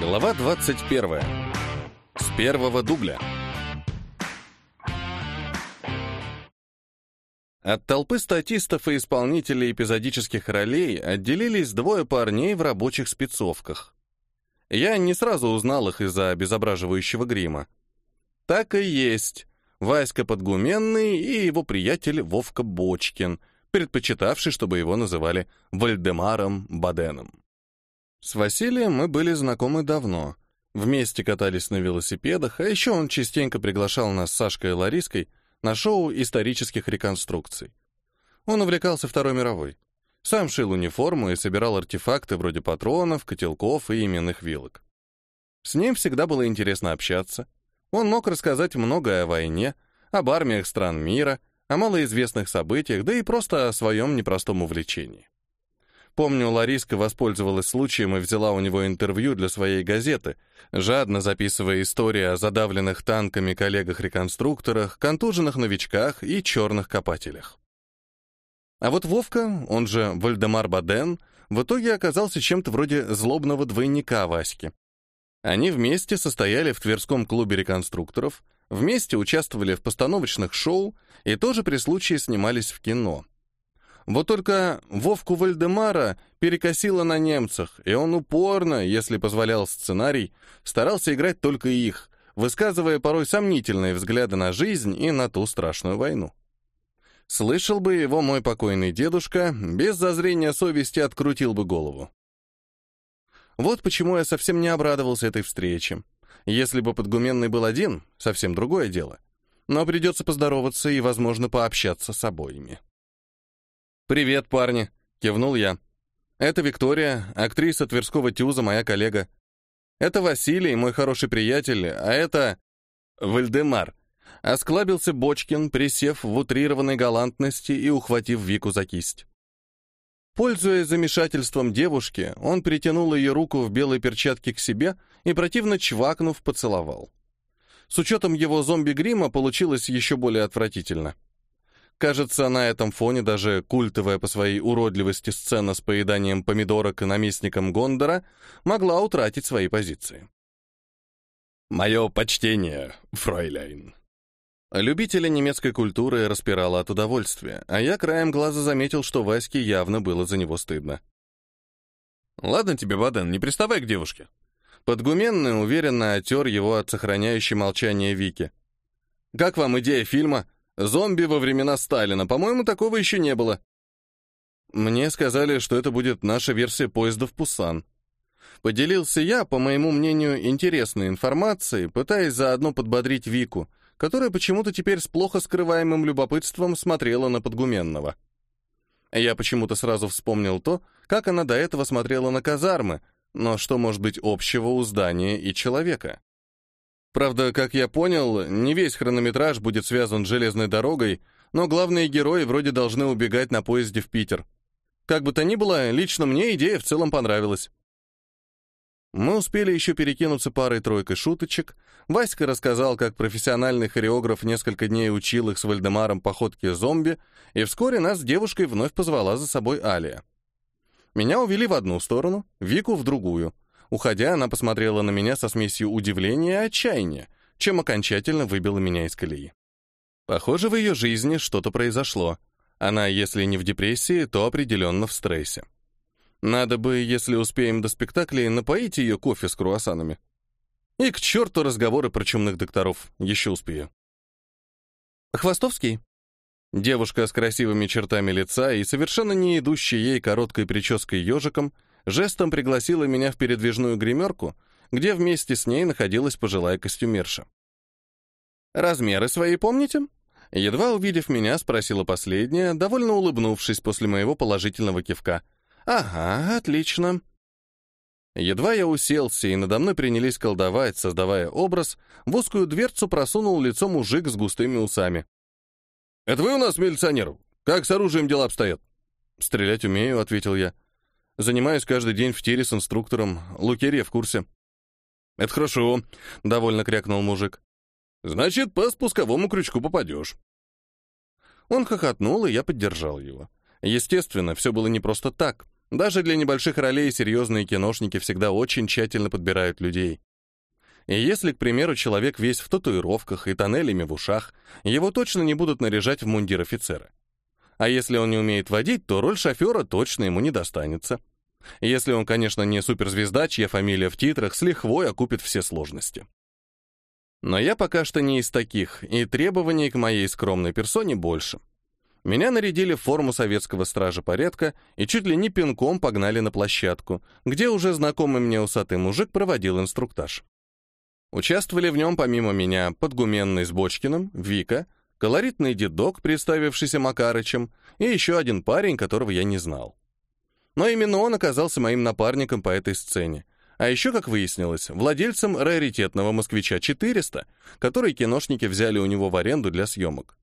Глава 21. С первого дубля. От толпы статистов и исполнителей эпизодических ролей отделились двое парней в рабочих спецовках. Я не сразу узнал их из-за обезображивающего грима. Так и есть. Васька Подгуменный и его приятель Вовка Бочкин, предпочитавший, чтобы его называли Вальдемаром Баденом. С Василием мы были знакомы давно. Вместе катались на велосипедах, а еще он частенько приглашал нас с Сашкой и Лариской на шоу исторических реконструкций. Он увлекался Второй мировой. Сам шил униформу и собирал артефакты вроде патронов, котелков и именных вилок. С ним всегда было интересно общаться. Он мог рассказать многое о войне, об армиях стран мира, о малоизвестных событиях, да и просто о своем непростом увлечении. Помню, Лариска воспользовалась случаем и взяла у него интервью для своей газеты, жадно записывая истории о задавленных танками коллегах-реконструкторах, контуженных новичках и черных копателях. А вот Вовка, он же Вальдемар Баден, в итоге оказался чем-то вроде злобного двойника Васьки. Они вместе состояли в Тверском клубе реконструкторов, вместе участвовали в постановочных шоу и тоже при случае снимались в кино. Вот только Вовку Вальдемара перекосило на немцах, и он упорно, если позволял сценарий, старался играть только их, высказывая порой сомнительные взгляды на жизнь и на ту страшную войну. Слышал бы его мой покойный дедушка, без зазрения совести открутил бы голову. Вот почему я совсем не обрадовался этой встрече. Если бы Подгуменный был один, совсем другое дело. Но придется поздороваться и, возможно, пообщаться с обоими. «Привет, парни!» — кивнул я. «Это Виктория, актриса Тверского Тюза, моя коллега. Это Василий, мой хороший приятель, а это...» «Вальдемар», — осклабился Бочкин, присев в утрированной галантности и ухватив Вику за кисть. Пользуясь замешательством девушки, он притянул ее руку в белой перчатке к себе и, противно чвакнув, поцеловал. С учетом его зомби-грима получилось еще более отвратительно. Кажется, на этом фоне даже культовая по своей уродливости сцена с поеданием помидорок наместником Гондора могла утратить свои позиции. «Мое почтение, фройляйн». Любителя немецкой культуры распирало от удовольствия, а я краем глаза заметил, что Ваське явно было за него стыдно. «Ладно тебе, Баден, не приставай к девушке». Подгуменный уверенно отер его от сохраняющей молчания Вики. «Как вам идея фильма?» Зомби во времена Сталина. По-моему, такого еще не было. Мне сказали, что это будет наша версия поезда в Пусан. Поделился я, по моему мнению, интересной информацией, пытаясь заодно подбодрить Вику, которая почему-то теперь с плохо скрываемым любопытством смотрела на Подгуменного. Я почему-то сразу вспомнил то, как она до этого смотрела на казармы, но что может быть общего у здания и человека? Правда, как я понял, не весь хронометраж будет связан с железной дорогой, но главные герои вроде должны убегать на поезде в Питер. Как бы то ни было, лично мне идея в целом понравилась. Мы успели еще перекинуться парой-тройкой шуточек. Васька рассказал, как профессиональный хореограф несколько дней учил их с Вальдемаром походке зомби, и вскоре нас с девушкой вновь позвала за собой Алия. Меня увели в одну сторону, Вику в другую — Уходя, она посмотрела на меня со смесью удивления и отчаяния, чем окончательно выбила меня из колеи. Похоже, в ее жизни что-то произошло. Она, если не в депрессии, то определенно в стрессе. Надо бы, если успеем до спектакля, напоить ее кофе с круассанами. И к черту разговоры про чумных докторов. Еще успею. Хвостовский. Девушка с красивыми чертами лица и совершенно не идущей ей короткой прической ежиком — жестом пригласила меня в передвижную гримерку, где вместе с ней находилась пожилая костюмерша. «Размеры свои помните?» Едва увидев меня, спросила последняя, довольно улыбнувшись после моего положительного кивка. «Ага, отлично». Едва я уселся, и надо мной принялись колдовать, создавая образ, в узкую дверцу просунул лицо мужик с густыми усами. «Это вы у нас милиционер? Как с оружием дела обстоят?» «Стрелять умею», — ответил я. Занимаюсь каждый день в тире с инструктором. Лукерья в курсе». «Это хорошо», — довольно крякнул мужик. «Значит, по спусковому крючку попадешь». Он хохотнул, и я поддержал его. Естественно, все было не просто так. Даже для небольших ролей серьезные киношники всегда очень тщательно подбирают людей. И если, к примеру, человек весь в татуировках и тоннелями в ушах, его точно не будут наряжать в мундир офицера. А если он не умеет водить, то роль шофера точно ему не достанется. Если он, конечно, не суперзвезда, чья фамилия в титрах с лихвой окупит все сложности. Но я пока что не из таких, и требований к моей скромной персоне больше. Меня нарядили в форму советского стража порядка и чуть ли не пинком погнали на площадку, где уже знакомый мне усатый мужик проводил инструктаж. Участвовали в нем помимо меня Подгуменный с Бочкиным, Вика, колоритный дедок, представившийся Макарычем, и еще один парень, которого я не знал. Но именно он оказался моим напарником по этой сцене, а еще, как выяснилось, владельцем раритетного «Москвича-400», который киношники взяли у него в аренду для съемок.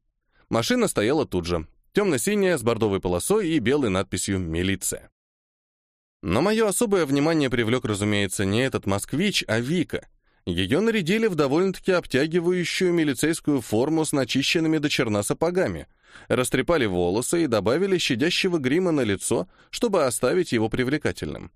Машина стояла тут же, темно-синяя, с бордовой полосой и белой надписью «Милиция». Но мое особое внимание привлек, разумеется, не этот «Москвич», а Вика. Ее нарядили в довольно-таки обтягивающую милицейскую форму с начищенными до черна сапогами, растрепали волосы и добавили щадящего грима на лицо, чтобы оставить его привлекательным.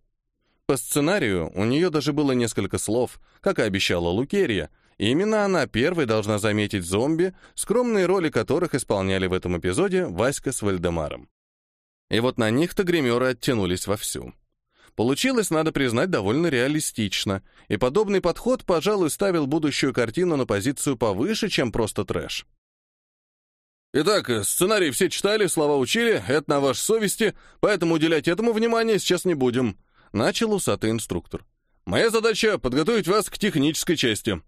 По сценарию у нее даже было несколько слов, как и обещала Лукерия. Именно она первой должна заметить зомби, скромные роли которых исполняли в этом эпизоде Васька с Вальдемаром. И вот на них-то гримеры оттянулись вовсю. Получилось, надо признать, довольно реалистично, и подобный подход, пожалуй, ставил будущую картину на позицию повыше, чем просто трэш. Итак, сценарий все читали, слова учили, это на вашей совести, поэтому уделять этому внимание сейчас не будем. Начал усатый инструктор. «Моя задача — подготовить вас к технической части.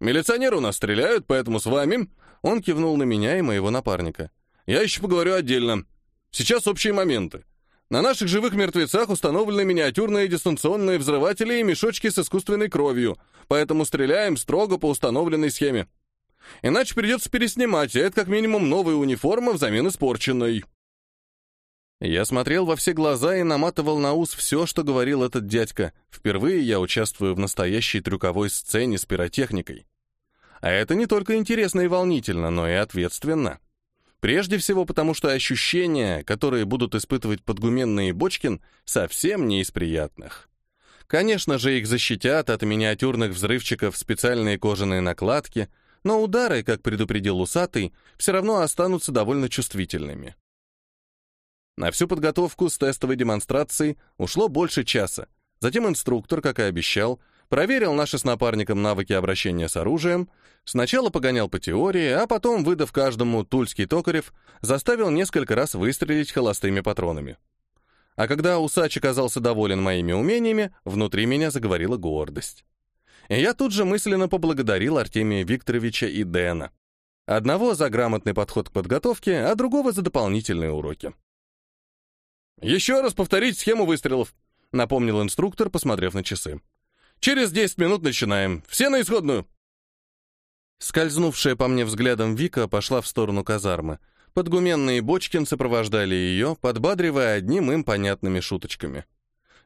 Милиционеры у нас стреляют, поэтому с вами...» Он кивнул на меня и моего напарника. «Я еще поговорю отдельно. Сейчас общие моменты. На наших живых мертвецах установлены миниатюрные дистанционные взрыватели и мешочки с искусственной кровью, поэтому стреляем строго по установленной схеме. Иначе придется переснимать, а это как минимум новая униформа взамен испорченной». Я смотрел во все глаза и наматывал на ус все, что говорил этот дядька. Впервые я участвую в настоящей трюковой сцене с пиротехникой. А это не только интересно и волнительно, но и ответственно. Прежде всего потому, что ощущения, которые будут испытывать Подгуменный и Бочкин, совсем не из приятных. Конечно же, их защитят от миниатюрных взрывчиков специальные кожаные накладки, но удары, как предупредил Усатый, все равно останутся довольно чувствительными. На всю подготовку с тестовой демонстрацией ушло больше часа. Затем инструктор, как и обещал, проверил наши с напарником навыки обращения с оружием, сначала погонял по теории, а потом, выдав каждому тульский токарев, заставил несколько раз выстрелить холостыми патронами. А когда усач оказался доволен моими умениями, внутри меня заговорила гордость. Я тут же мысленно поблагодарил Артемия Викторовича и Дэна. Одного за грамотный подход к подготовке, а другого за дополнительные уроки. «Еще раз повторить схему выстрелов», — напомнил инструктор, посмотрев на часы. «Через 10 минут начинаем. Все на исходную». Скользнувшая по мне взглядом Вика пошла в сторону казармы. Подгуменные Бочкин сопровождали ее, подбадривая одним им понятными шуточками.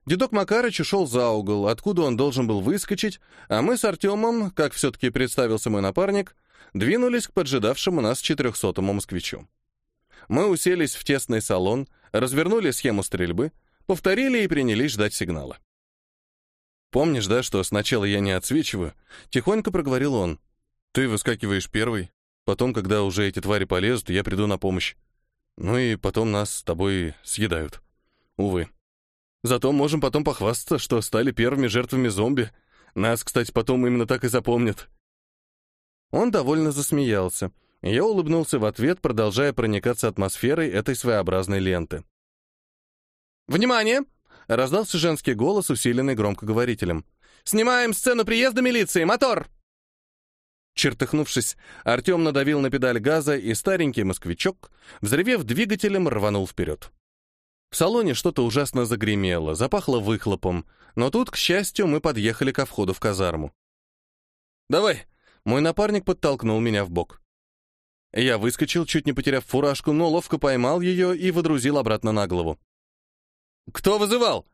Дедок Макарыч ушел за угол, откуда он должен был выскочить, а мы с Артемом, как все-таки представился мой напарник, двинулись к поджидавшему нас четырехсотому москвичу. Мы уселись в тесный салон, развернули схему стрельбы, повторили и принялись ждать сигнала. «Помнишь, да, что сначала я не отсвечиваю?» — тихонько проговорил он. «Ты выскакиваешь первый, потом, когда уже эти твари полезут, я приду на помощь. Ну и потом нас с тобой съедают. Увы. Зато можем потом похвастаться, что стали первыми жертвами зомби. Нас, кстати, потом именно так и запомнят». Он довольно засмеялся, я улыбнулся в ответ, продолжая проникаться атмосферой этой своеобразной ленты. «Внимание!» — раздался женский голос, усиленный громкоговорителем. «Снимаем сцену приезда милиции! Мотор!» Чертыхнувшись, Артем надавил на педаль газа, и старенький москвичок, взрывев двигателем, рванул вперед. В салоне что-то ужасно загремело, запахло выхлопом, но тут, к счастью, мы подъехали ко входу в казарму. «Давай!» — мой напарник подтолкнул меня в бок. Я выскочил, чуть не потеряв фуражку, но ловко поймал ее и водрузил обратно на голову. «Кто вызывал?»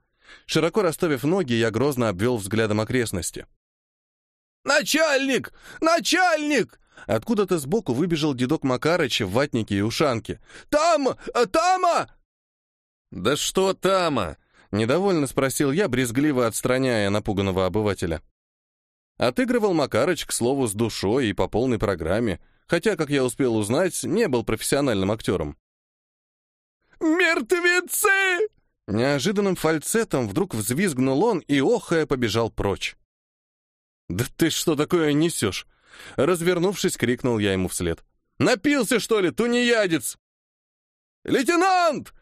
Широко расставив ноги, я грозно обвел взглядом окрестности. «Начальник! Начальник!» Откуда-то сбоку выбежал дедок Макарыч в ватнике и ушанке. «Там! Тама!» «Да что Тама?» Недовольно спросил я, брезгливо отстраняя напуганного обывателя. Отыгрывал Макарыч, к слову, с душой и по полной программе, хотя, как я успел узнать, не был профессиональным актером. «Мертвецы!» Неожиданным фальцетом вдруг взвизгнул он и, охая, побежал прочь. «Да ты что такое несешь?» Развернувшись, крикнул я ему вслед. «Напился, что ли, тунеядец?» «Лейтенант!»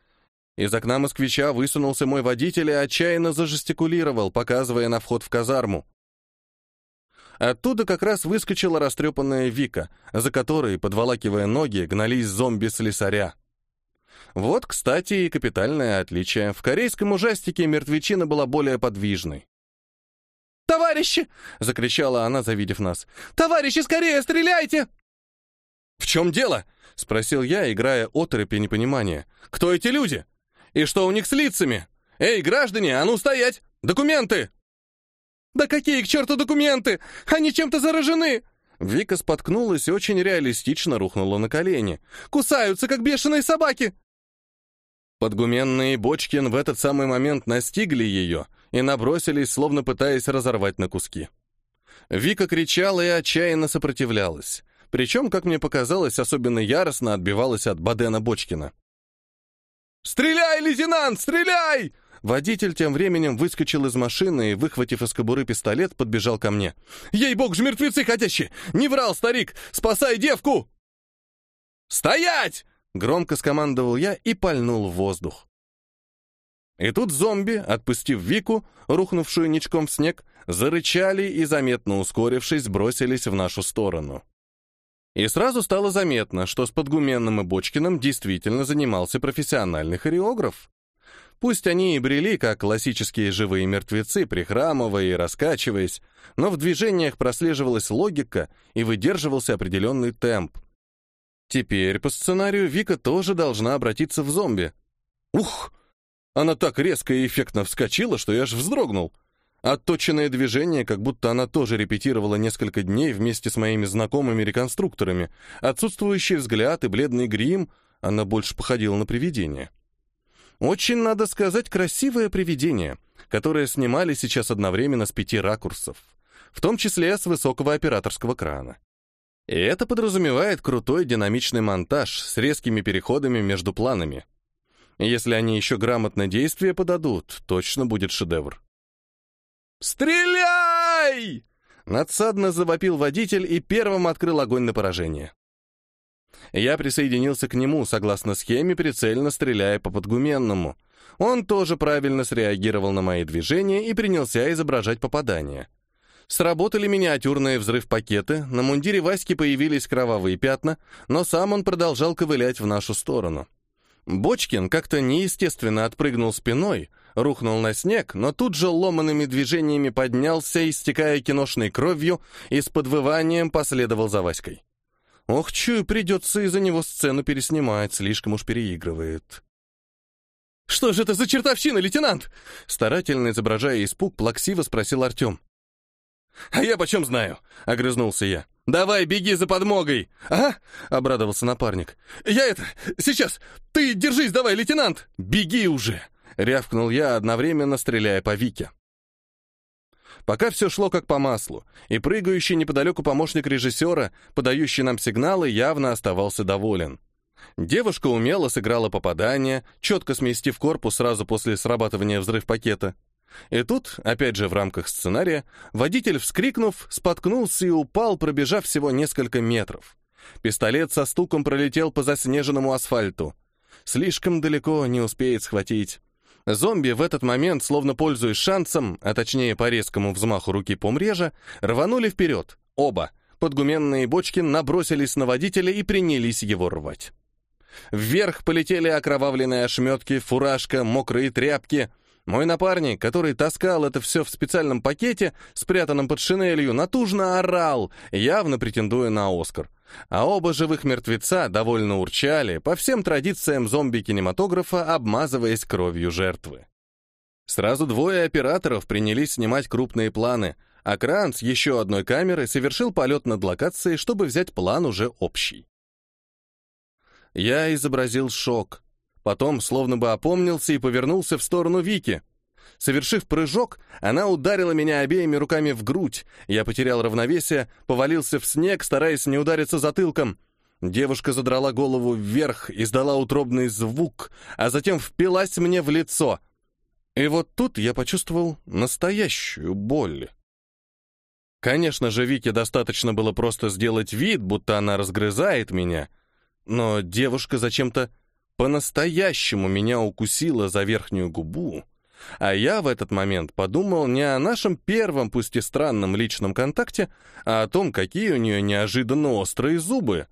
Из окна москвича высунулся мой водитель и отчаянно зажестикулировал, показывая на вход в казарму. Оттуда как раз выскочила растрепанная Вика, за которой, подволакивая ноги, гнались зомби-слесаря. Вот, кстати, и капитальное отличие. В корейском ужастике мертвечина была более подвижной. «Товарищи!» — закричала она, завидев нас. «Товарищи, скорее, стреляйте!» «В чем дело?» — спросил я, играя оторопь и. «Кто эти люди? И что у них с лицами? Эй, граждане, а ну стоять! Документы!» «Да какие к черту документы? Они чем-то заражены!» Вика споткнулась и очень реалистично рухнула на колени. «Кусаются, как бешеные собаки!» Подгуменные Бочкин в этот самый момент настигли ее и набросились, словно пытаясь разорвать на куски. Вика кричала и отчаянно сопротивлялась. Причем, как мне показалось, особенно яростно отбивалась от Бадена Бочкина. «Стреляй, лейтенант, стреляй!» Водитель тем временем выскочил из машины и, выхватив из кобуры пистолет, подбежал ко мне. «Ей-бог ж мертвецы ходящие! Не врал, старик! Спасай девку!» «Стоять!» — громко скомандовал я и пальнул в воздух. И тут зомби, отпустив Вику, рухнувшую ничком в снег, зарычали и, заметно ускорившись, бросились в нашу сторону. И сразу стало заметно, что с Подгуменным и Бочкиным действительно занимался профессиональный хореограф. Пусть они и брели, как классические живые мертвецы, прихрамывая и раскачиваясь, но в движениях прослеживалась логика и выдерживался определенный темп. Теперь по сценарию Вика тоже должна обратиться в зомби. Ух! Она так резко и эффектно вскочила, что я аж вздрогнул. Отточенное движение, как будто она тоже репетировала несколько дней вместе с моими знакомыми реконструкторами. Отсутствующий взгляд и бледный грим, она больше походила на привидение. Очень, надо сказать, красивое привидение, которое снимали сейчас одновременно с пяти ракурсов, в том числе с высокого операторского крана. И это подразумевает крутой динамичный монтаж с резкими переходами между планами. Если они еще грамотно действие подадут, точно будет шедевр. «Стреляй!» Надсадно завопил водитель и первым открыл огонь на поражение. Я присоединился к нему, согласно схеме, прицельно стреляя по подгуменному. Он тоже правильно среагировал на мои движения и принялся изображать попадание. Сработали миниатюрные взрыв-пакеты, на мундире Васьки появились кровавые пятна, но сам он продолжал ковылять в нашу сторону. Бочкин как-то неестественно отпрыгнул спиной, рухнул на снег, но тут же ломанными движениями поднялся, истекая киношной кровью, и с подвыванием последовал за Васькой. Ох, чую, придется из-за него сцену переснимать, слишком уж переигрывает. «Что же это за чертовщина, лейтенант?» Старательно изображая испуг, плаксиво спросил Артем. «А я почем знаю?» — огрызнулся я. «Давай, беги за подмогой!» «Ага!» — обрадовался напарник. «Я это... Сейчас! Ты держись давай, лейтенант!» «Беги уже!» — рявкнул я, одновременно стреляя по Вике. Пока все шло как по маслу, и прыгающий неподалеку помощник режиссера, подающий нам сигналы, явно оставался доволен. Девушка умело сыграла попадание, четко сместив корпус сразу после срабатывания взрыв-пакета. И тут, опять же в рамках сценария, водитель, вскрикнув, споткнулся и упал, пробежав всего несколько метров. Пистолет со стуком пролетел по заснеженному асфальту. Слишком далеко не успеет схватить. Зомби в этот момент, словно пользуясь шансом, а точнее по резкому взмаху руки помрежа, рванули вперед. Оба. Подгуменные бочки набросились на водителя и принялись его рвать. Вверх полетели окровавленные ошметки, фуражка, мокрые тряпки — мой напарник, который таскал это все в специальном пакете, спрятанном под шинелью, натужно орал, явно претендуя на Оскар. А оба живых мертвеца довольно урчали, по всем традициям зомби-кинематографа, обмазываясь кровью жертвы. Сразу двое операторов принялись снимать крупные планы, а Кран с еще одной камеры совершил полет над локацией, чтобы взять план уже общий. Я изобразил шок, Потом словно бы опомнился и повернулся в сторону Вики. Совершив прыжок, она ударила меня обеими руками в грудь. Я потерял равновесие, повалился в снег, стараясь не удариться затылком. Девушка задрала голову вверх, издала утробный звук, а затем впилась мне в лицо. И вот тут я почувствовал настоящую боль. Конечно же, Вике достаточно было просто сделать вид, будто она разгрызает меня, но девушка зачем-то по-настоящему меня укусила за верхнюю губу, а я в этот момент подумал не о нашем первом, пусть и странном личном контакте, а о том, какие у нее неожиданно острые зубы.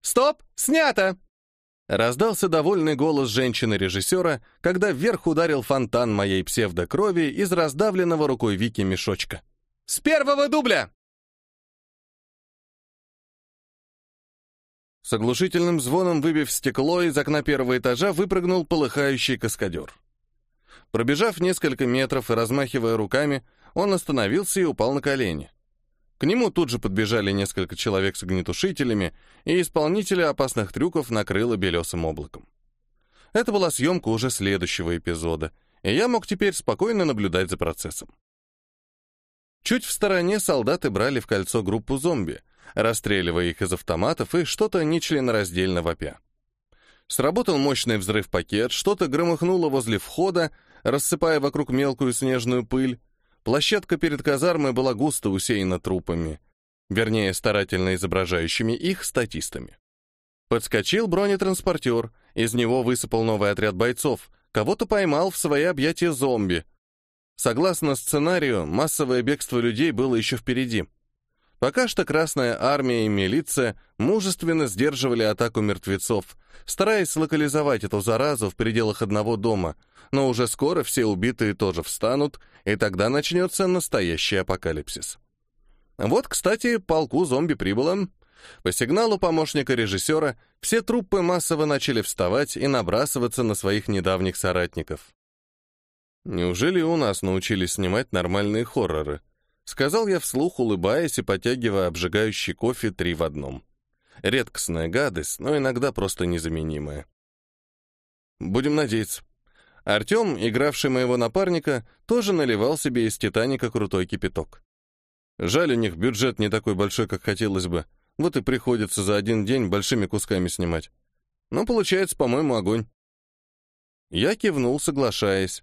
«Стоп! Снято!» Раздался довольный голос женщины-режиссера, когда вверх ударил фонтан моей псевдокрови из раздавленного рукой Вики мешочка. «С первого дубля!» С оглушительным звоном выбив стекло, из окна первого этажа выпрыгнул полыхающий каскадер. Пробежав несколько метров и размахивая руками, он остановился и упал на колени. К нему тут же подбежали несколько человек с огнетушителями, и исполнителя опасных трюков накрыло белесым облаком. Это была съемка уже следующего эпизода, и я мог теперь спокойно наблюдать за процессом. Чуть в стороне солдаты брали в кольцо группу зомби, расстреливая их из автоматов и что-то нечленораздельно вопя. Сработал мощный взрыв-пакет, что-то громыхнуло возле входа, рассыпая вокруг мелкую снежную пыль, Площадка перед казармой была густо усеяна трупами, вернее, старательно изображающими их статистами. Подскочил бронетранспортер, из него высыпал новый отряд бойцов, кого-то поймал в свои объятия зомби. Согласно сценарию, массовое бегство людей было еще впереди. Пока что Красная Армия и милиция мужественно сдерживали атаку мертвецов, стараясь локализовать эту заразу в пределах одного дома, но уже скоро все убитые тоже встанут, и тогда начнется настоящий апокалипсис. Вот, кстати, полку зомби прибыло. По сигналу помощника режиссера все труппы массово начали вставать и набрасываться на своих недавних соратников. Неужели у нас научились снимать нормальные хорроры? Сказал я вслух, улыбаясь и потягивая обжигающий кофе три в одном. Редкостная гадость, но иногда просто незаменимая. Будем надеяться. Артем, игравший моего напарника, тоже наливал себе из «Титаника» крутой кипяток. Жаль, у них бюджет не такой большой, как хотелось бы. Вот и приходится за один день большими кусками снимать. Но получается, по-моему, огонь. Я кивнул, соглашаясь.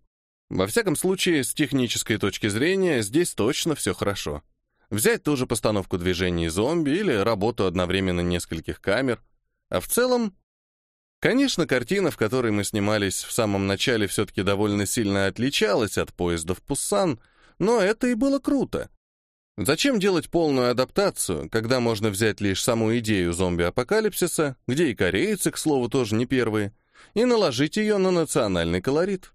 Во всяком случае, с технической точки зрения, здесь точно все хорошо. Взять ту же постановку движений зомби или работу одновременно нескольких камер. А в целом, Конечно, картина, в которой мы снимались в самом начале, все-таки довольно сильно отличалась от поезда в Пуссан, но это и было круто. Зачем делать полную адаптацию, когда можно взять лишь саму идею зомби-апокалипсиса, где и корейцы, к слову, тоже не первые, и наложить ее на национальный колорит?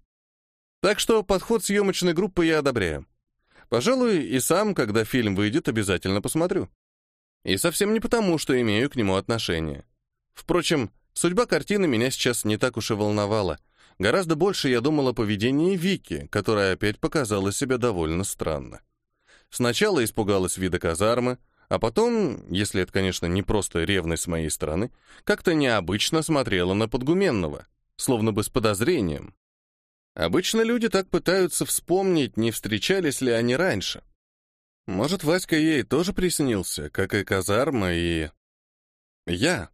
Так что подход съемочной группы я одобряю. Пожалуй, и сам, когда фильм выйдет, обязательно посмотрю. И совсем не потому, что имею к нему отношение. Впрочем, Судьба картины меня сейчас не так уж и волновала. Гораздо больше я думал о поведении Вики, которая опять показала себя довольно странно. Сначала испугалась вида казармы, а потом, если это, конечно, не просто ревность с моей стороны, как-то необычно смотрела на подгуменного, словно бы с подозрением. Обычно люди так пытаются вспомнить, не встречались ли они раньше. Может, Васька ей тоже приснился, как и казарма, и... Я,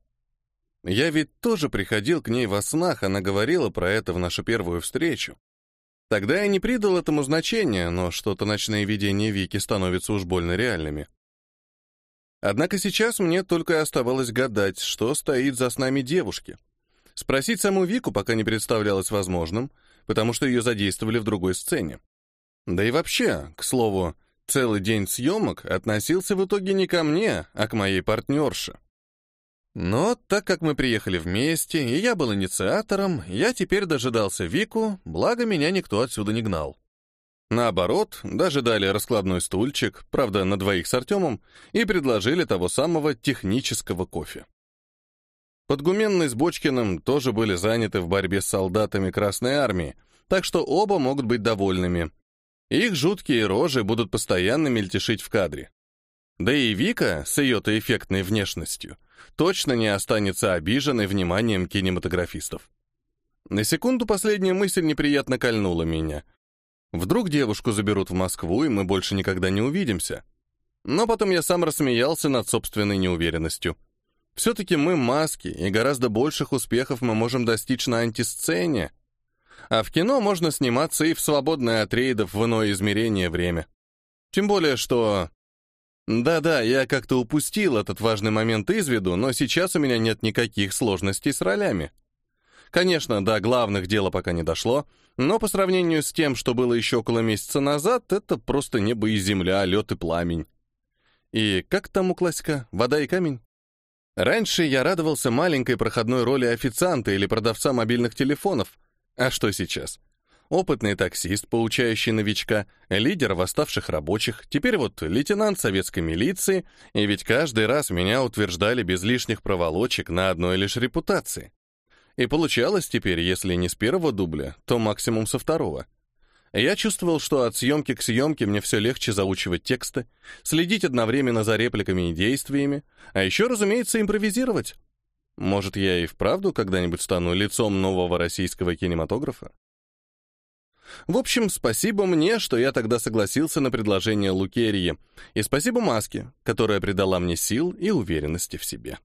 я ведь тоже приходил к ней во снах, она говорила про это в нашу первую встречу. Тогда я не придал этому значения, но что-то ночные видения Вики становятся уж больно реальными. Однако сейчас мне только оставалось гадать, что стоит за снами девушки. Спросить саму Вику пока не представлялось возможным, потому что ее задействовали в другой сцене. Да и вообще, к слову, целый день съемок относился в итоге не ко мне, а к моей партнерше. Но так как мы приехали вместе, и я был инициатором, я теперь дожидался Вику, благо меня никто отсюда не гнал. Наоборот, даже дали раскладной стульчик, правда, на двоих с Артемом, и предложили того самого технического кофе. Подгуменный с Бочкиным тоже были заняты в борьбе с солдатами Красной Армии, так что оба могут быть довольными. Их жуткие рожи будут постоянно мельтешить в кадре. Да и Вика с ее-то эффектной внешностью — точно не останется обиженной вниманием кинематографистов. На секунду последняя мысль неприятно кольнула меня. Вдруг девушку заберут в Москву, и мы больше никогда не увидимся. Но потом я сам рассмеялся над собственной неуверенностью. Все-таки мы маски, и гораздо больших успехов мы можем достичь на антисцене. А в кино можно сниматься и в свободное от рейдов в иное измерение время. Тем более, что... Да-да, я как-то упустил этот важный момент из виду, но сейчас у меня нет никаких сложностей с ролями. Конечно, до главных дела пока не дошло, но по сравнению с тем, что было еще около месяца назад, это просто небо и земля, лед и пламень. И как там у классика? Вода и камень? Раньше я радовался маленькой проходной роли официанта или продавца мобильных телефонов. А что сейчас? Опытный таксист, поучающий новичка, лидер восставших рабочих, теперь вот лейтенант советской милиции, и ведь каждый раз меня утверждали без лишних проволочек на одной лишь репутации. И получалось теперь, если не с первого дубля, то максимум со второго. Я чувствовал, что от съемки к съемке мне все легче заучивать тексты, следить одновременно за репликами и действиями, а еще, разумеется, импровизировать. Может, я и вправду когда-нибудь стану лицом нового российского кинематографа? В общем, спасибо мне, что я тогда согласился на предложение Лукерии, и спасибо Маске, которая придала мне сил и уверенности в себе.